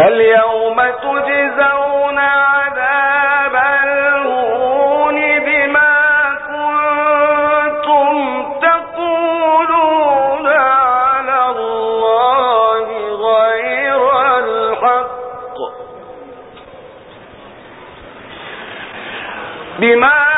اليوم تجزون عذاب الهون بما كنتم تقولون على الله غير الحق. بما